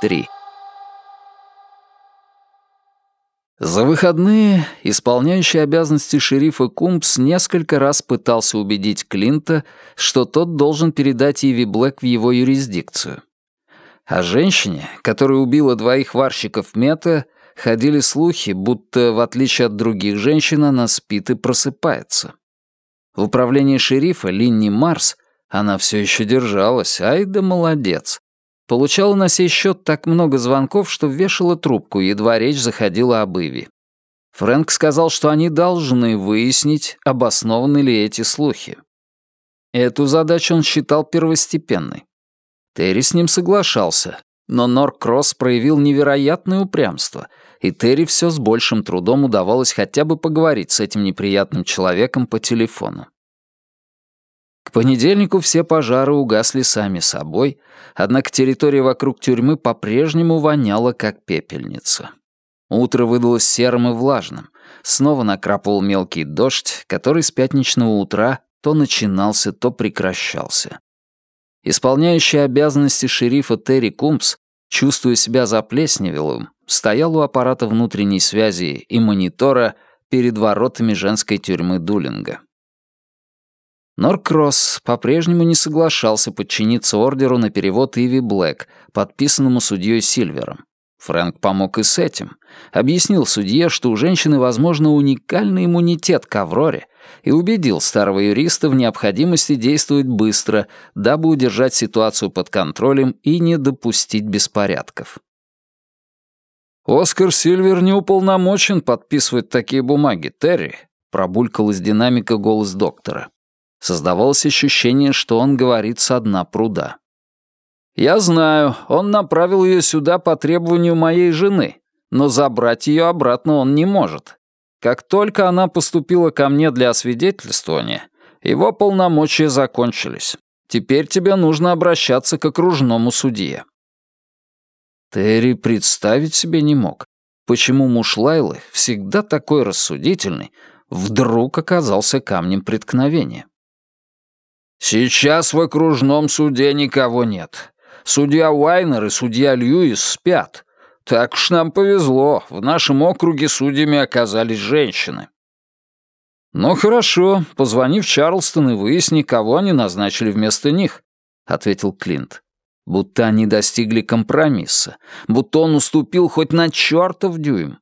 3. За выходные исполняющий обязанности шерифа Кумпс несколько раз пытался убедить Клинта, что тот должен передать Иви Блэк в его юрисдикцию. О женщине, которая убила двоих варщиков мета, ходили слухи, будто, в отличие от других женщин, она спит и просыпается. В управлении шерифа Линни Марс она все еще держалась, ай да молодец. Получала на сей счет так много звонков, что вешала трубку, едва речь заходила об Иви. Фрэнк сказал, что они должны выяснить, обоснованы ли эти слухи. Эту задачу он считал первостепенной. Терри с ним соглашался, но Норкросс проявил невероятное упрямство, и Терри все с большим трудом удавалось хотя бы поговорить с этим неприятным человеком по телефону. К понедельнику все пожары угасли сами собой, однако территория вокруг тюрьмы по-прежнему воняла, как пепельница. Утро выдалось серым и влажным. Снова накрапывал мелкий дождь, который с пятничного утра то начинался, то прекращался. Исполняющий обязанности шерифа Терри Кумпс, чувствуя себя заплесневелым, стоял у аппарата внутренней связи и монитора перед воротами женской тюрьмы Дулинга. Норкросс по-прежнему не соглашался подчиниться ордеру на перевод Иви Блэк, подписанному судьей Сильвером. Фрэнк помог и с этим. Объяснил судье, что у женщины, возможно, уникальный иммунитет к Авроре, и убедил старого юриста в необходимости действовать быстро, дабы удержать ситуацию под контролем и не допустить беспорядков. «Оскар Сильвер не уполномочен подписывать такие бумаги, Терри», пробулькал из динамика голос доктора. Создавалось ощущение, что он говорит со дна пруда. «Я знаю, он направил ее сюда по требованию моей жены, но забрать ее обратно он не может. Как только она поступила ко мне для освидетельствования, его полномочия закончились. Теперь тебе нужно обращаться к окружному судье». Терри представить себе не мог, почему муж Лайлы, всегда такой рассудительный, вдруг оказался камнем преткновения. «Сейчас в окружном суде никого нет. Судья Уайнер и судья Льюис спят. Так уж нам повезло, в нашем округе судьями оказались женщины». «Ну хорошо, позвони в Чарлстон и выясни, кого они назначили вместо них», — ответил Клинт. Будто они достигли компромисса, будто он уступил хоть на чертов дюйм.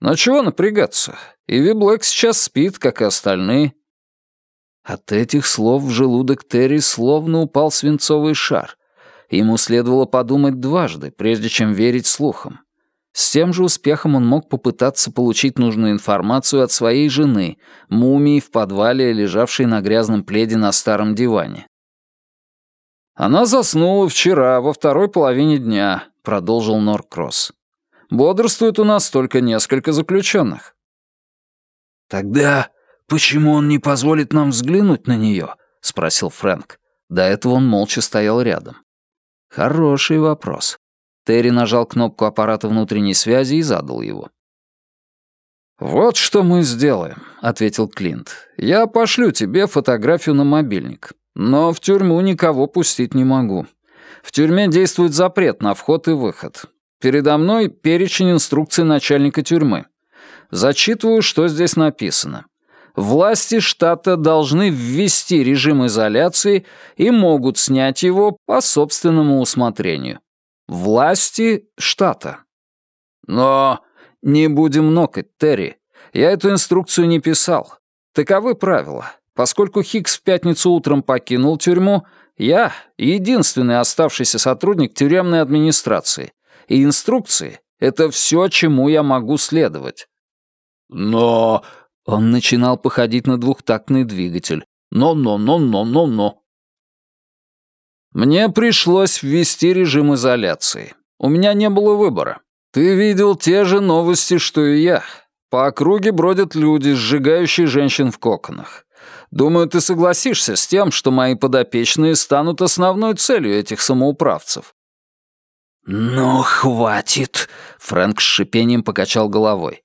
Но чего напрягаться? Иви Блэк сейчас спит, как и остальные. От этих слов в желудок Терри словно упал свинцовый шар. Ему следовало подумать дважды, прежде чем верить слухам. С тем же успехом он мог попытаться получить нужную информацию от своей жены, мумии в подвале, лежавшей на грязном пледе на старом диване. «Она заснула вчера, во второй половине дня», — продолжил Норкросс. «Бодрствует у нас только несколько заключенных». «Тогда «Почему он не позволит нам взглянуть на нее?» — спросил Фрэнк. До этого он молча стоял рядом. Хороший вопрос. Терри нажал кнопку аппарата внутренней связи и задал его. «Вот что мы сделаем», — ответил Клинт. «Я пошлю тебе фотографию на мобильник, но в тюрьму никого пустить не могу. В тюрьме действует запрет на вход и выход. Передо мной перечень инструкций начальника тюрьмы. Зачитываю, что здесь написано власти штата должны ввести режим изоляции и могут снять его по собственному усмотрению. Власти штата. Но не будем нокать, Терри. Я эту инструкцию не писал. Таковы правила. Поскольку Хикс в пятницу утром покинул тюрьму, я — единственный оставшийся сотрудник тюремной администрации. И инструкции — это все, чему я могу следовать. «Но он начинал походить на двухтактный двигатель. «Но-но-но-но-но-но». Мне пришлось ввести режим изоляции. У меня не было выбора. Ты видел те же новости, что и я. По округе бродят люди, сжигающие женщин в коконах. Думаю, ты согласишься с тем, что мои подопечные станут основной целью этих самоуправцев. «Ну, хватит!» — Фрэнк с шипением покачал головой.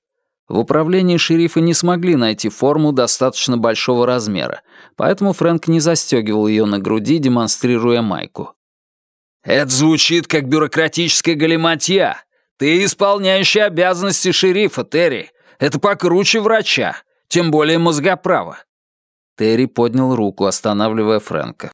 В управлении шерифа не смогли найти форму достаточно большого размера, поэтому Фрэнк не застегивал ее на груди, демонстрируя майку. Это звучит как бюрократическая галиматья. Ты исполняющий обязанности шерифа, Терри. Это покруче врача, тем более мозгоправа. Терри поднял руку, останавливая Фрэнка.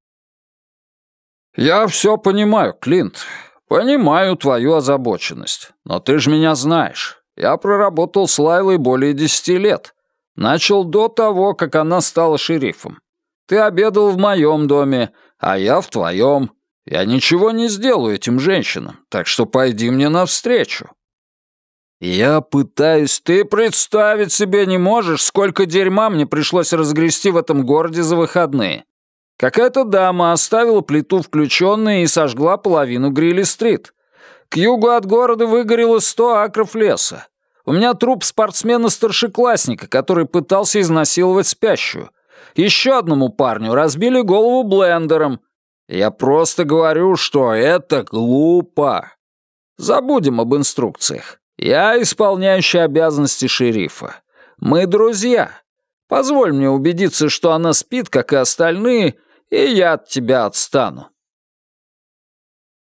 «Я все понимаю, Клинт. Понимаю твою озабоченность. Но ты же меня знаешь. Я проработал с Лайлой более десяти лет. Начал до того, как она стала шерифом. Ты обедал в моем доме, а я в твоем. Я ничего не сделаю этим женщинам, так что пойди мне навстречу. Я пытаюсь, ты представить себе не можешь, сколько дерьма мне пришлось разгрести в этом городе за выходные. Какая-то дама оставила плиту включенной и сожгла половину Грилли-стрит. К югу от города выгорело сто акров леса. У меня труп спортсмена-старшеклассника, который пытался изнасиловать спящую. Еще одному парню разбили голову блендером. Я просто говорю, что это глупо. Забудем об инструкциях. Я исполняющий обязанности шерифа. Мы друзья. Позволь мне убедиться, что она спит, как и остальные, и я от тебя отстану.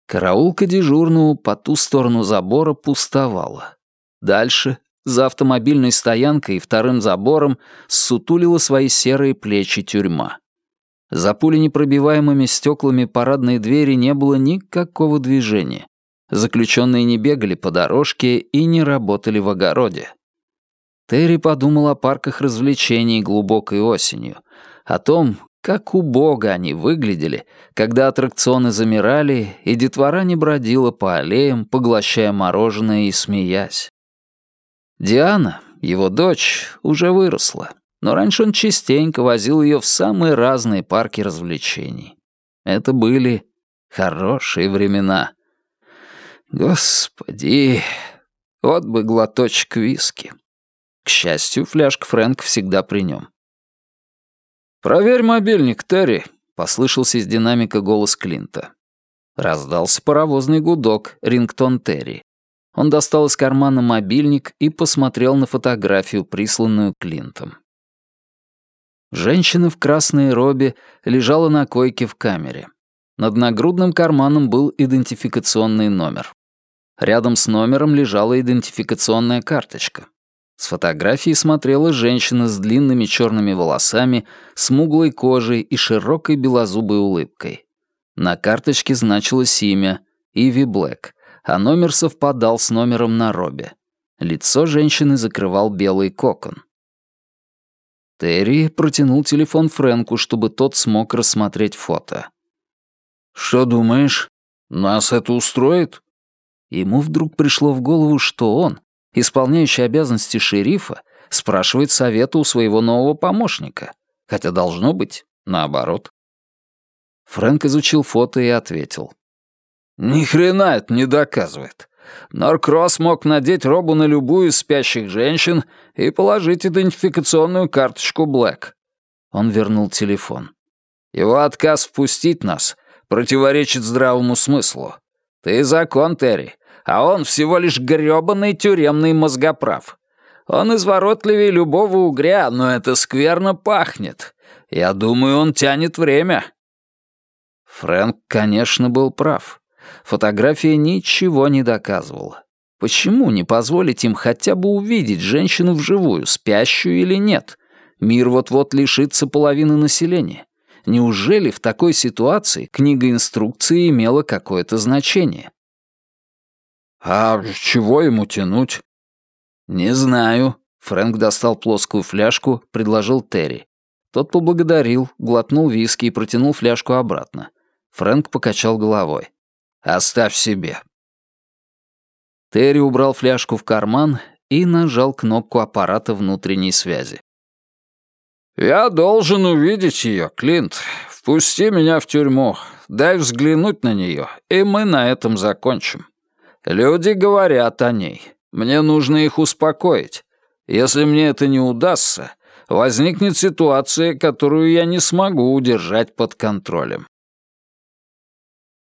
Караулка дежурного по ту сторону забора пустовала. Дальше, за автомобильной стоянкой и вторым забором, сутулила свои серые плечи тюрьма. За пуленепробиваемыми стеклами парадной двери не было никакого движения. Заключенные не бегали по дорожке и не работали в огороде. Терри подумал о парках развлечений глубокой осенью, о том, как убого они выглядели, когда аттракционы замирали, и детвора не бродила по аллеям, поглощая мороженое и смеясь. Диана, его дочь, уже выросла но раньше он частенько возил ее в самые разные парки развлечений. Это были хорошие времена. Господи, вот бы глоточек виски. К счастью, фляжка Фрэнк всегда при нем. «Проверь мобильник, Терри», — послышался из динамика голос Клинта. Раздался паровозный гудок, рингтон Терри. Он достал из кармана мобильник и посмотрел на фотографию, присланную Клинтом. Женщина в красной робе лежала на койке в камере. Над нагрудным карманом был идентификационный номер. Рядом с номером лежала идентификационная карточка. С фотографии смотрела женщина с длинными черными волосами, смуглой кожей и широкой белозубой улыбкой. На карточке значилось имя Иви Блэк, а номер совпадал с номером на робе. Лицо женщины закрывал белый кокон. Терри протянул телефон Фрэнку, чтобы тот смог рассмотреть фото. «Что думаешь? Нас это устроит?» Ему вдруг пришло в голову, что он, исполняющий обязанности шерифа, спрашивает совета у своего нового помощника, хотя должно быть наоборот. Фрэнк изучил фото и ответил. «Ни хрена это не доказывает. Норкросс мог надеть робу на любую из спящих женщин и положить идентификационную карточку Блэк. Он вернул телефон. Его отказ впустить нас противоречит здравому смыслу. Ты закон, Терри, а он всего лишь грёбаный тюремный мозгоправ. Он изворотливее любого угря, но это скверно пахнет. Я думаю, он тянет время». Фрэнк, конечно, был прав. Фотография ничего не доказывала. Почему не позволить им хотя бы увидеть женщину вживую, спящую или нет? Мир вот-вот лишится половины населения. Неужели в такой ситуации книга инструкции имела какое-то значение? «А чего ему тянуть?» «Не знаю». Фрэнк достал плоскую фляжку, предложил Терри. Тот поблагодарил, глотнул виски и протянул фляжку обратно. Фрэнк покачал головой. Оставь себе». Терри убрал фляжку в карман и нажал кнопку аппарата внутренней связи. «Я должен увидеть ее, Клинт. Впусти меня в тюрьму, дай взглянуть на нее, и мы на этом закончим. Люди говорят о ней. Мне нужно их успокоить. Если мне это не удастся, возникнет ситуация, которую я не смогу удержать под контролем.